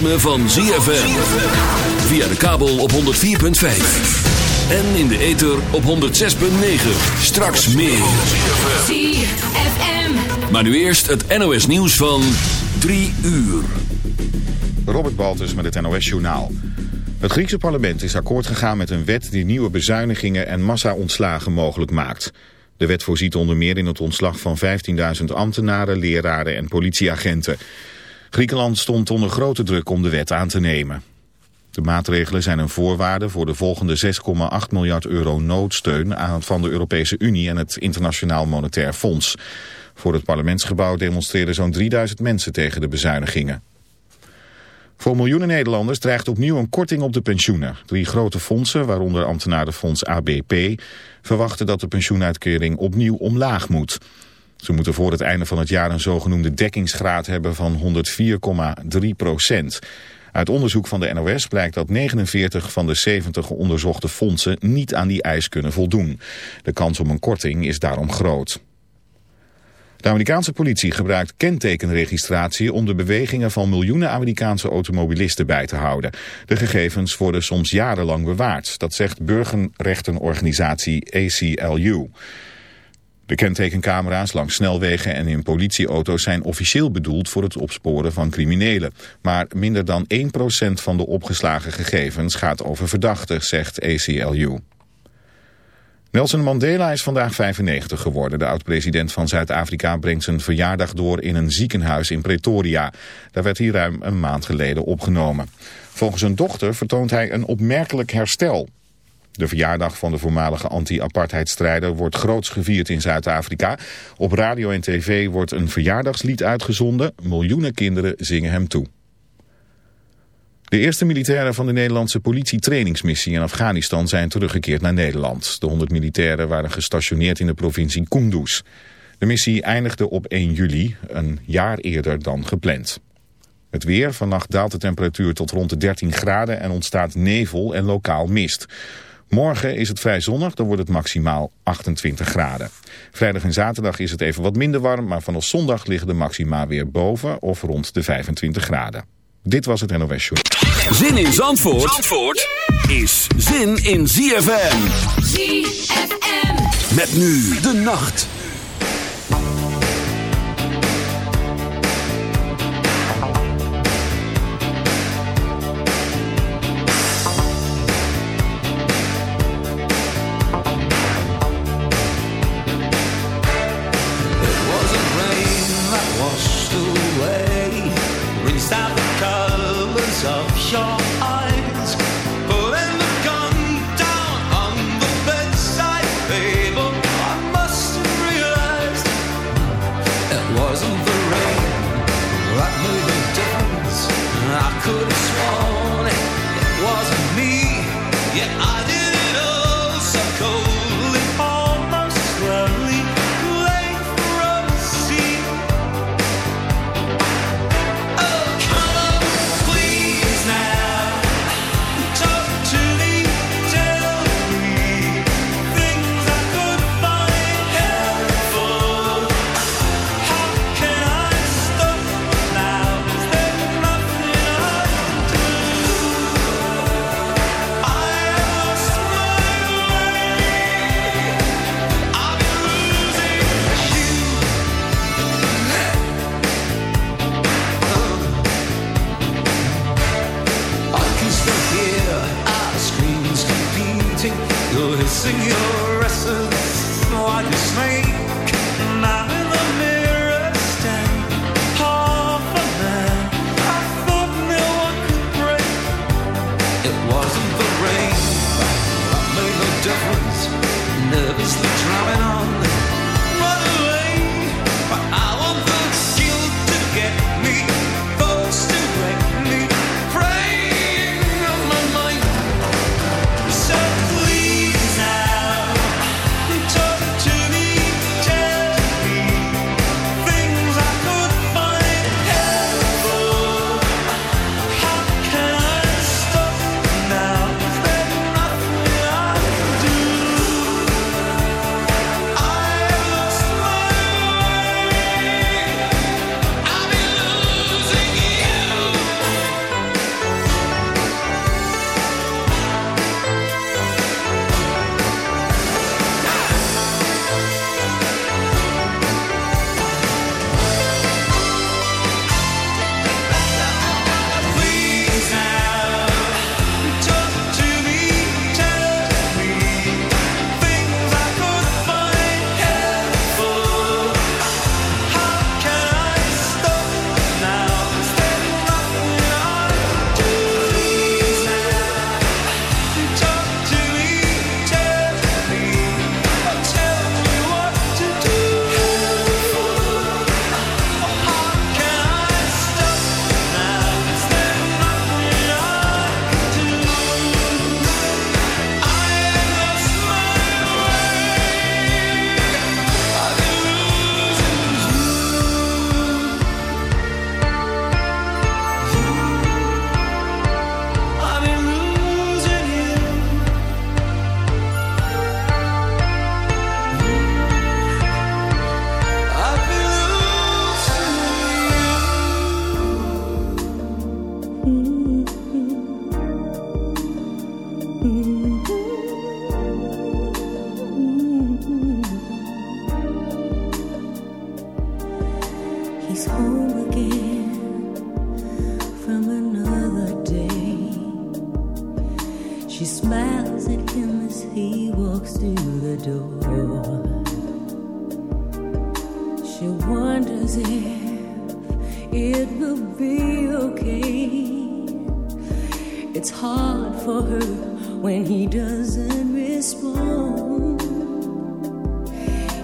ritme van ZFM. Via de kabel op 104.5. En in de ether op 106.9. Straks meer. ZFM. Maar nu eerst het NOS nieuws van 3 uur. Robert Baltus met het NOS Journaal. Het Griekse parlement is akkoord gegaan met een wet die nieuwe bezuinigingen en massa-ontslagen mogelijk maakt. De wet voorziet onder meer in het ontslag van 15.000 ambtenaren, leraren en politieagenten. Griekenland stond onder grote druk om de wet aan te nemen. De maatregelen zijn een voorwaarde voor de volgende 6,8 miljard euro noodsteun aan van de Europese Unie en het Internationaal Monetair Fonds. Voor het parlementsgebouw demonstreerden zo'n 3000 mensen tegen de bezuinigingen. Voor miljoenen Nederlanders dreigt opnieuw een korting op de pensioenen. Drie grote fondsen, waaronder ambtenarenfonds ABP, verwachten dat de pensioenuitkering opnieuw omlaag moet. Ze moeten voor het einde van het jaar een zogenoemde dekkingsgraad hebben van 104,3 procent. Uit onderzoek van de NOS blijkt dat 49 van de 70 onderzochte fondsen niet aan die eis kunnen voldoen. De kans op een korting is daarom groot. De Amerikaanse politie gebruikt kentekenregistratie om de bewegingen van miljoenen Amerikaanse automobilisten bij te houden. De gegevens worden soms jarenlang bewaard, dat zegt burgerrechtenorganisatie ACLU. De kentekencamera's langs snelwegen en in politieauto's zijn officieel bedoeld voor het opsporen van criminelen. Maar minder dan 1% van de opgeslagen gegevens gaat over verdachten, zegt ACLU. Nelson Mandela is vandaag 95 geworden. De oud-president van Zuid-Afrika brengt zijn verjaardag door in een ziekenhuis in Pretoria. Daar werd hij ruim een maand geleden opgenomen. Volgens zijn dochter vertoont hij een opmerkelijk herstel. De verjaardag van de voormalige anti-apartheidstrijder wordt groots gevierd in Zuid-Afrika. Op radio en tv wordt een verjaardagslied uitgezonden. Miljoenen kinderen zingen hem toe. De eerste militairen van de Nederlandse politietrainingsmissie in Afghanistan zijn teruggekeerd naar Nederland. De 100 militairen waren gestationeerd in de provincie Kunduz. De missie eindigde op 1 juli, een jaar eerder dan gepland. Het weer, vannacht daalt de temperatuur tot rond de 13 graden en ontstaat nevel en lokaal mist. Morgen is het vrij zonnig, dan wordt het maximaal 28 graden. Vrijdag en zaterdag is het even wat minder warm, maar vanaf zondag liggen de maxima weer boven of rond de 25 graden. Dit was het NOS Show. Zin in Zandvoort, Zandvoort is zin in ZFM. ZFM. Met nu de nacht.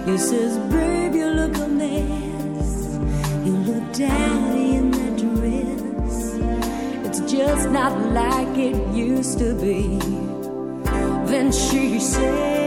You says, babe, you look a mess. You look dowdy in that dress. It's just not like it used to be. Then she said.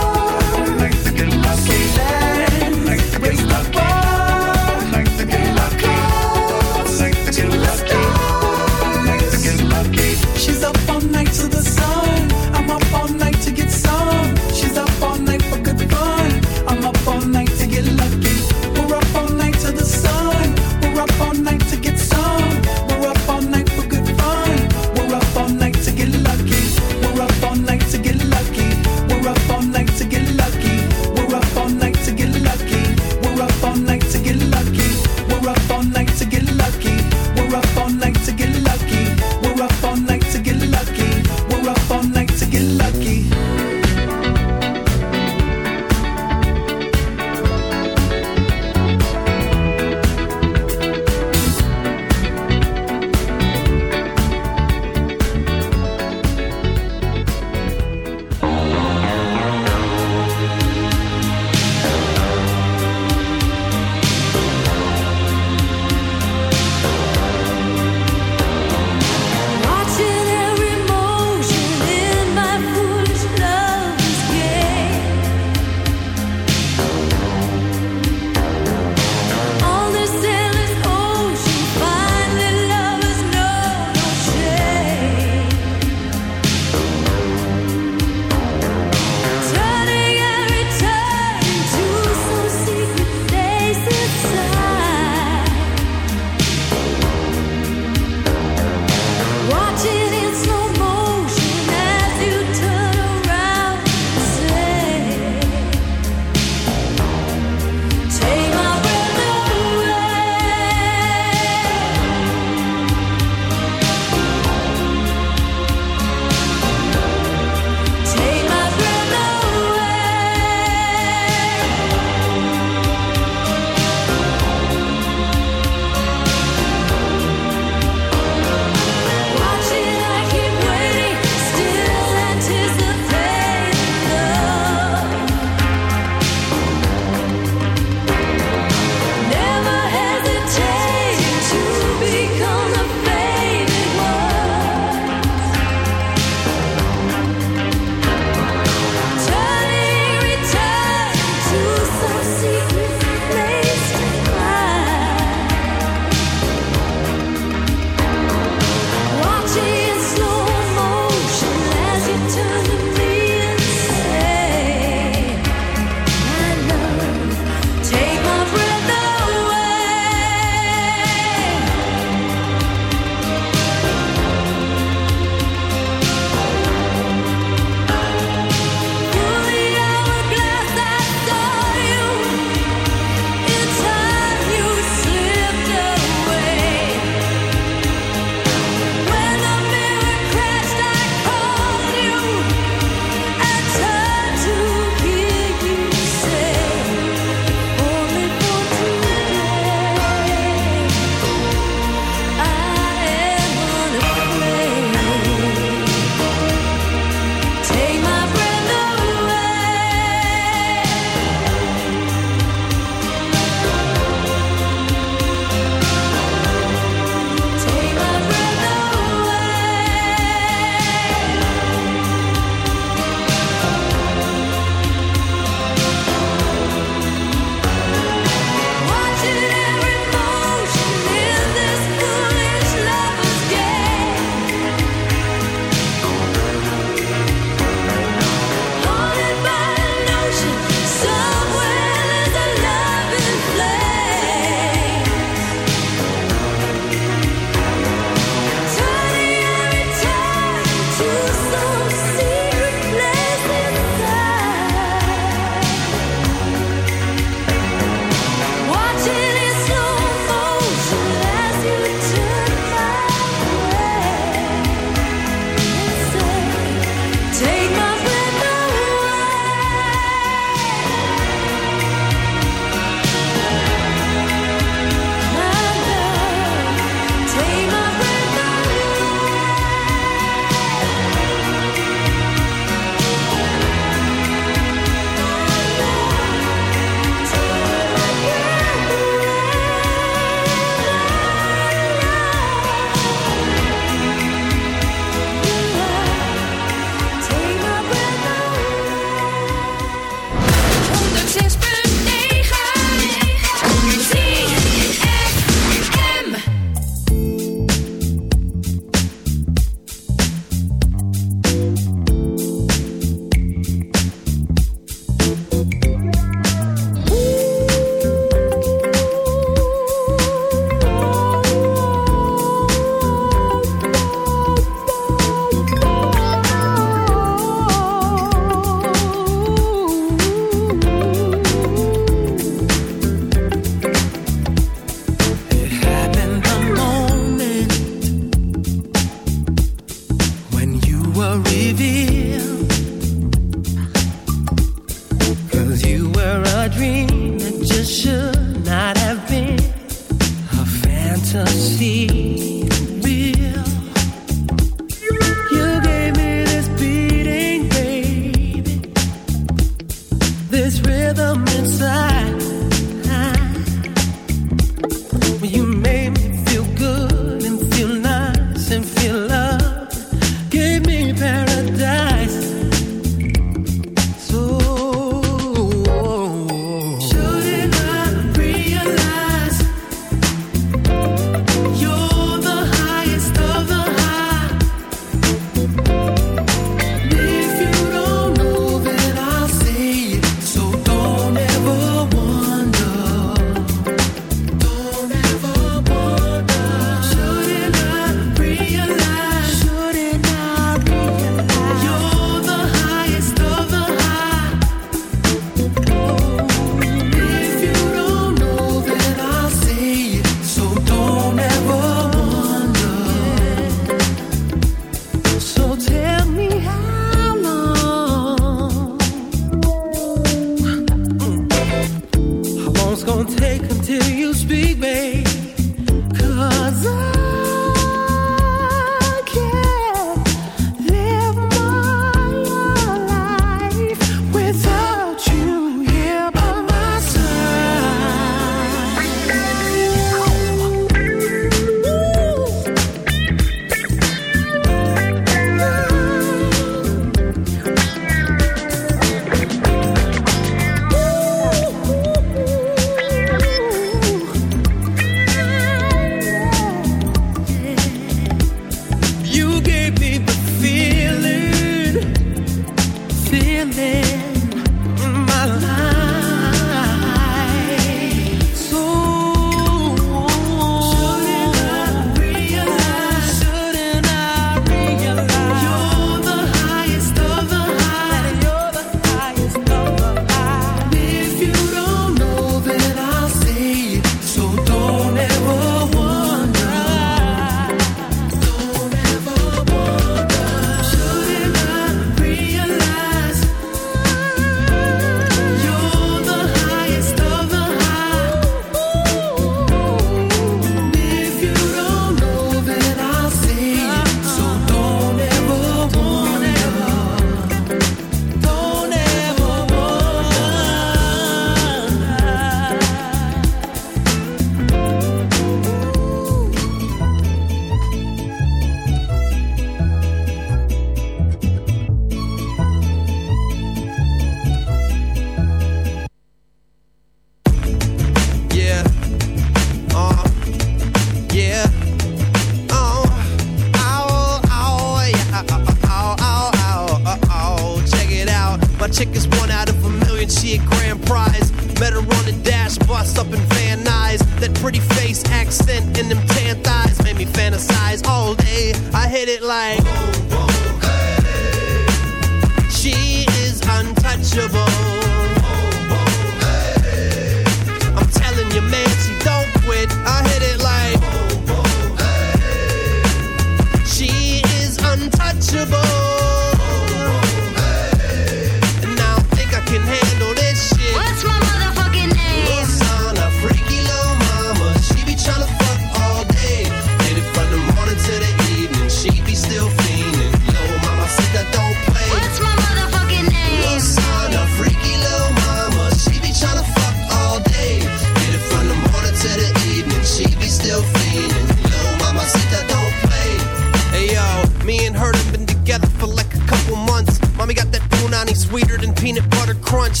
sweeter than peanut butter crunch.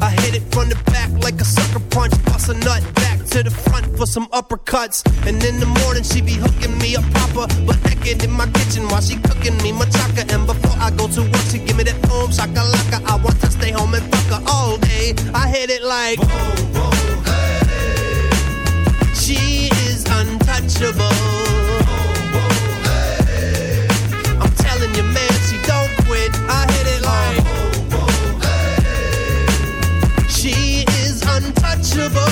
I hit it from the back like a sucker punch. Bust a nut back to the front for some uppercuts. And in the morning, she be hooking me a proper, But naked in my kitchen while she cooking me machaca. And before I go to work, she give me that home shakalaka. I want to stay home and fuck her all day. I hit it like. Boom, boom, hey. She is untouchable impossible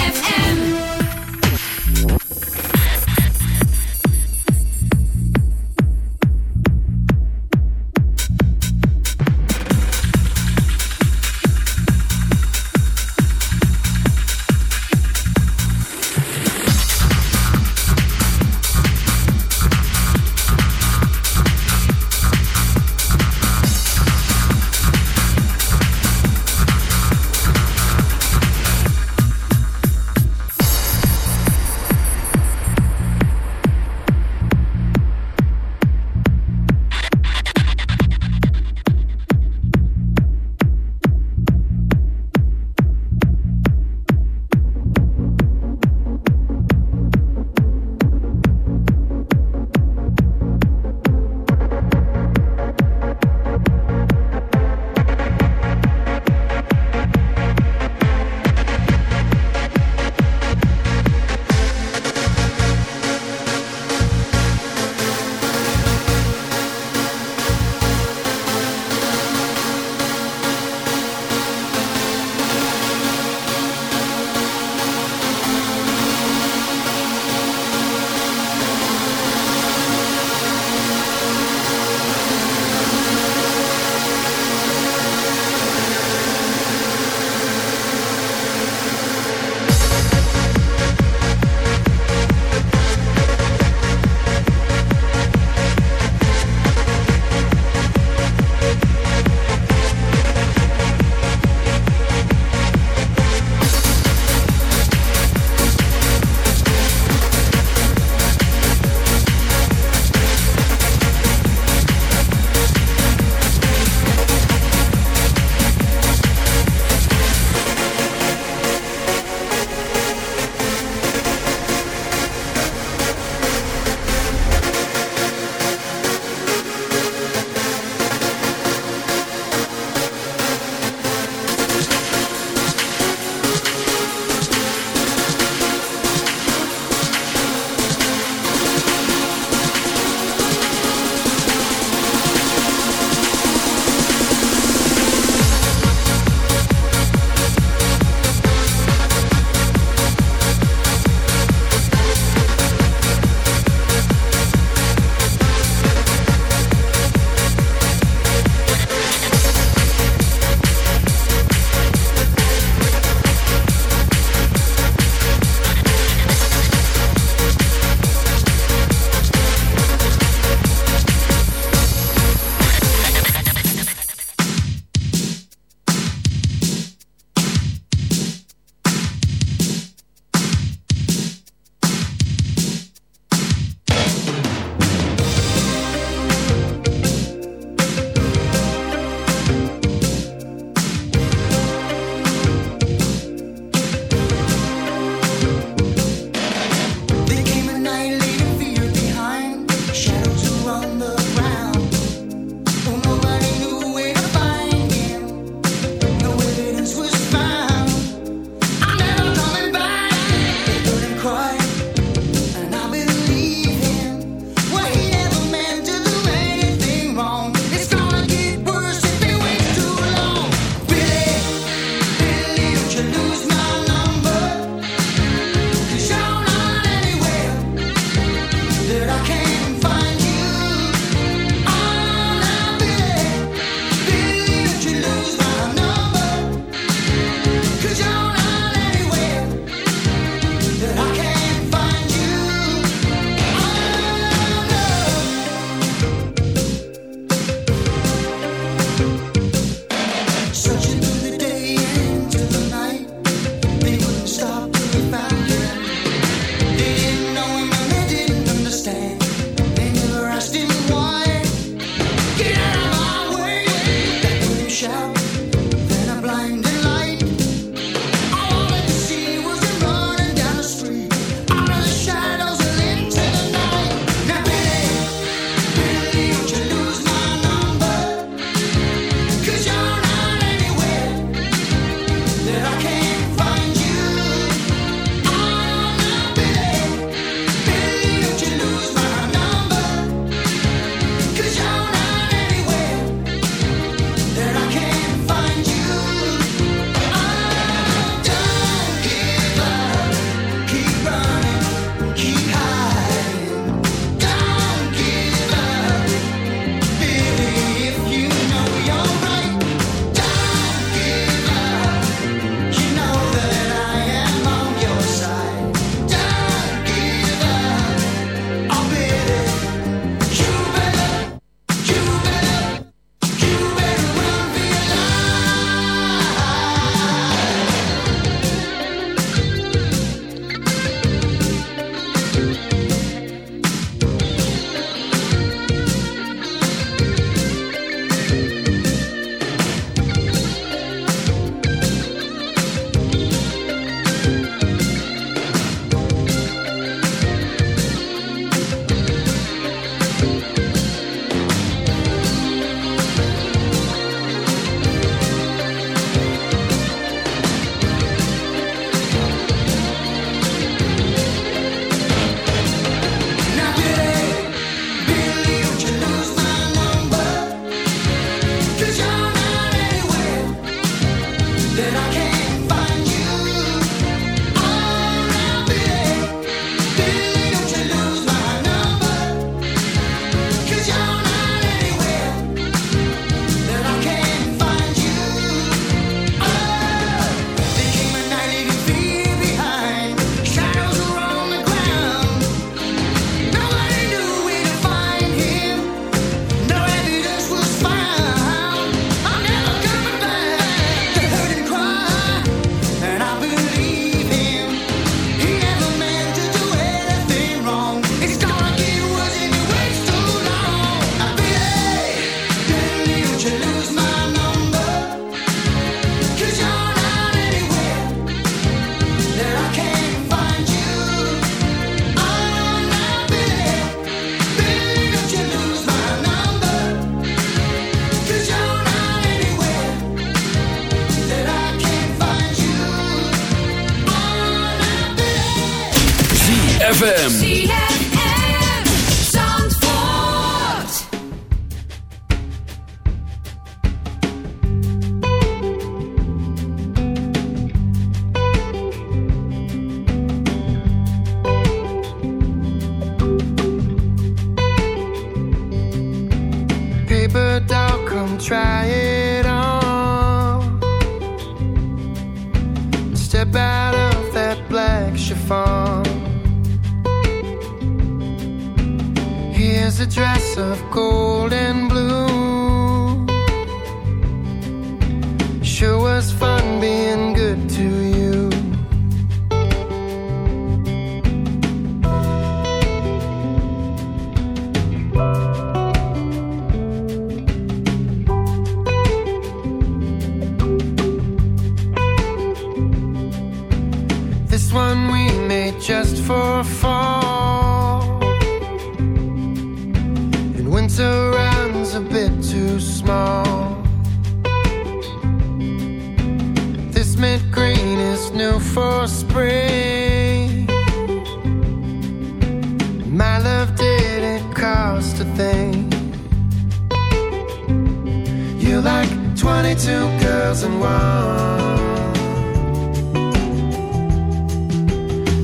only two girls in one.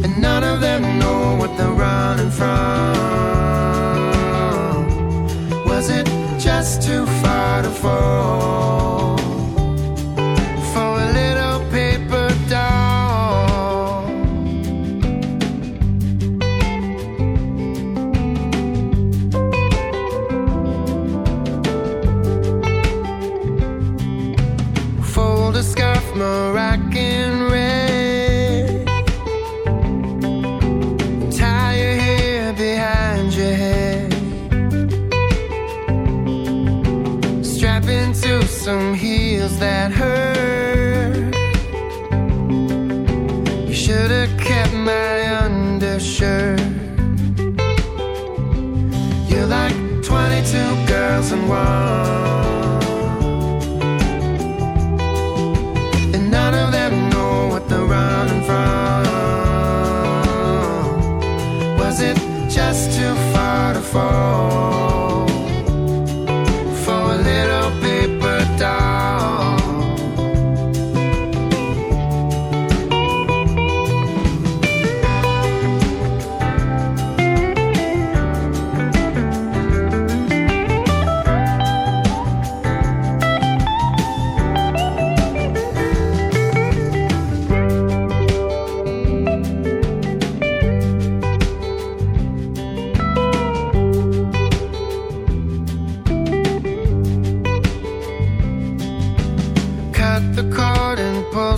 And none of them know what they're running from. Was it just too far to fall?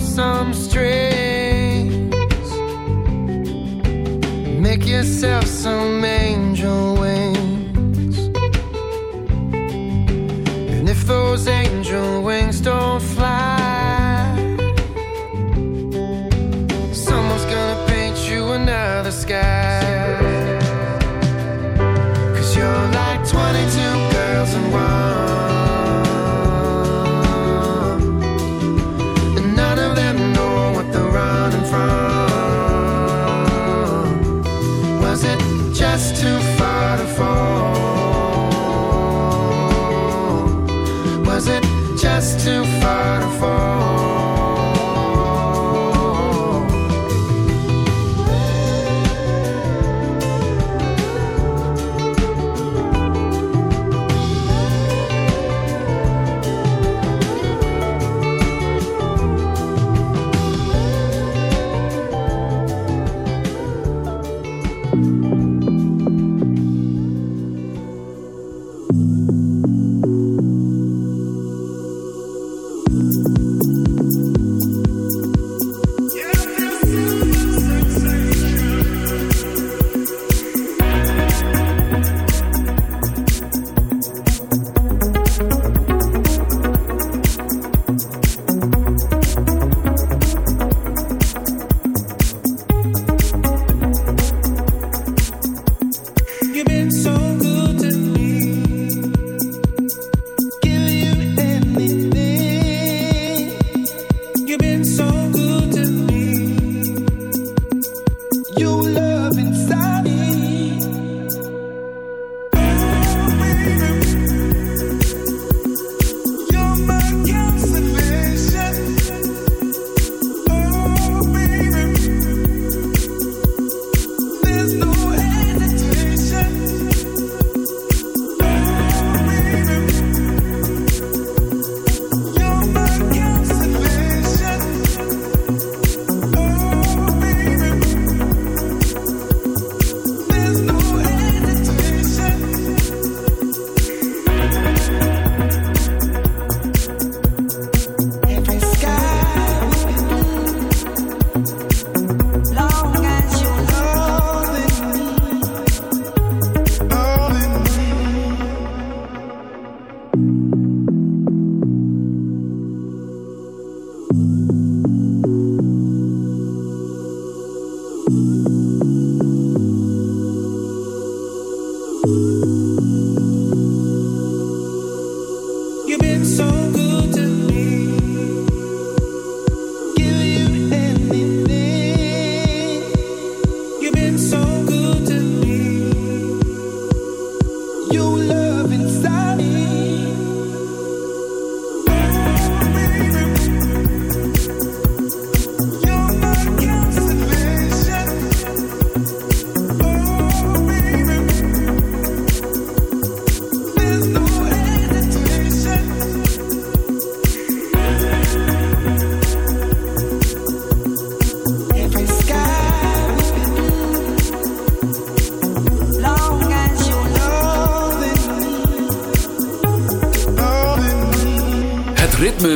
some strings. Make yourself some angry.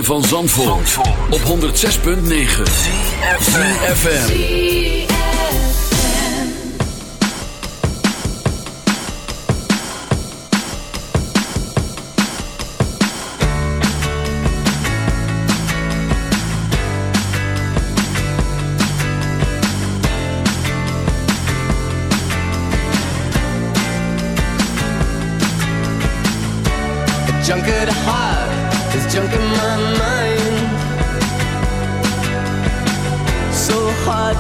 van Zandvoort, Zandvoort. op 106.9 CFFM Junk at heart is junk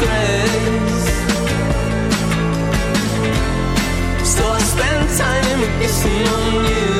So I spend time kissing on you.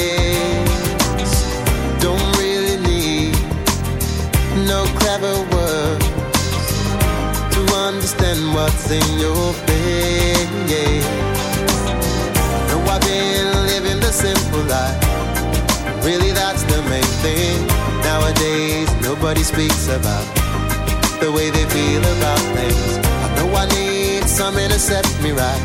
never works to understand what's in your face. No, I've been living the simple life. Really, that's the main thing. Nowadays, nobody speaks about the way they feel about things. I know I need something to set me right.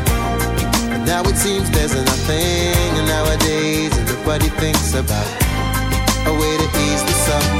But now it seems there's nothing. And nowadays, Everybody thinks about a way to ease the suffering.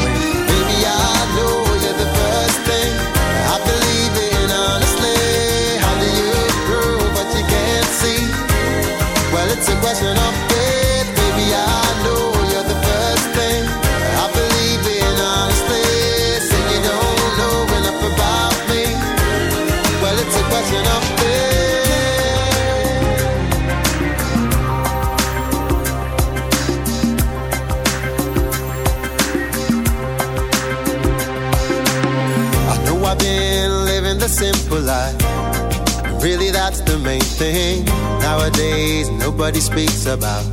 Thing. Nowadays, nobody speaks about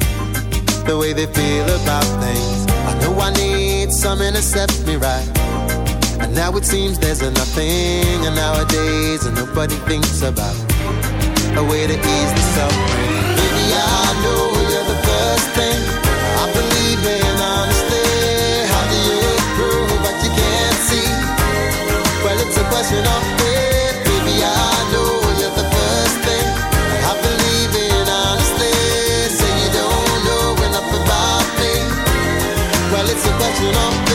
the way they feel about things. I know I need something to set me right. And now it seems there's a nothing. And nowadays, nobody thinks about a way to ease the suffering. Baby, I know you're the first thing I believe in. How you prove what you can't see? Well, it's a question of Well, it's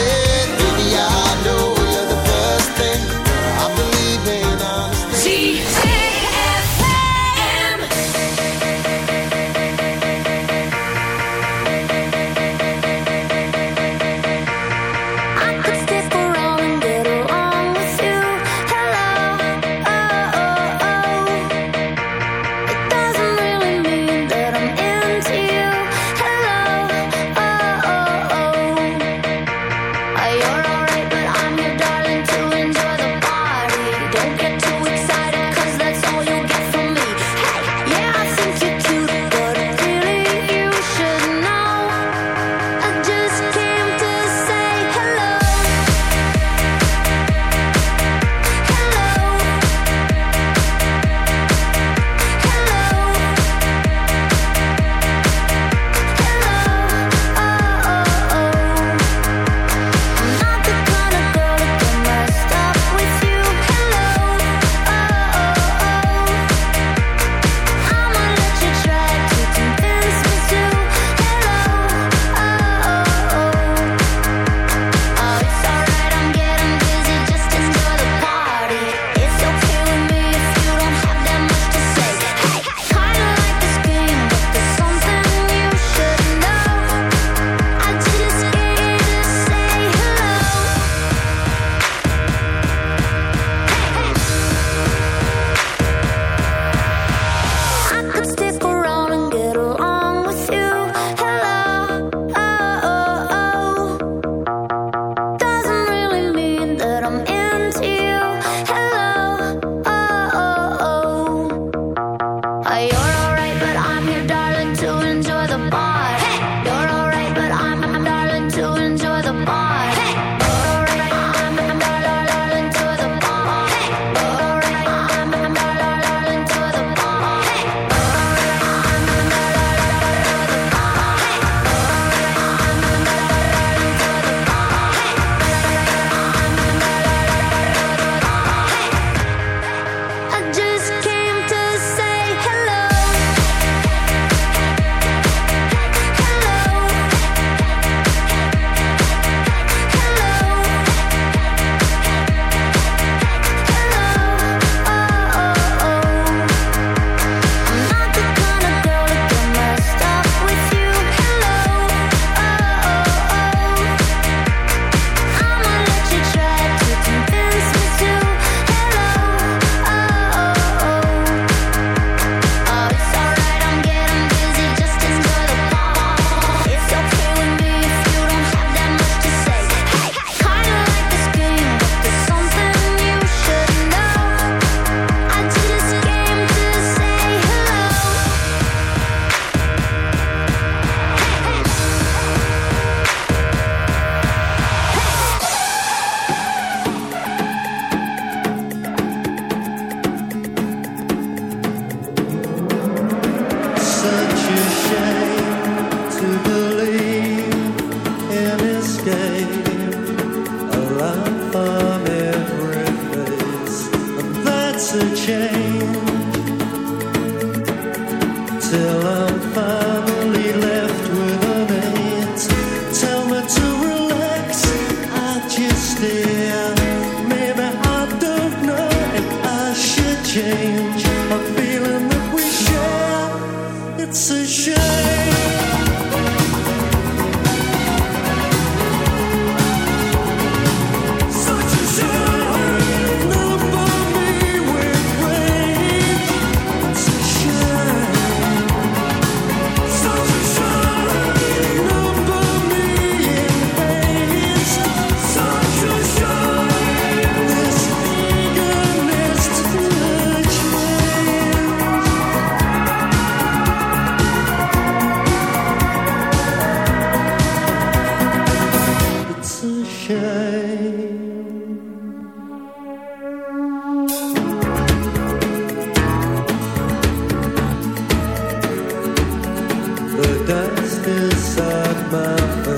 dust inside my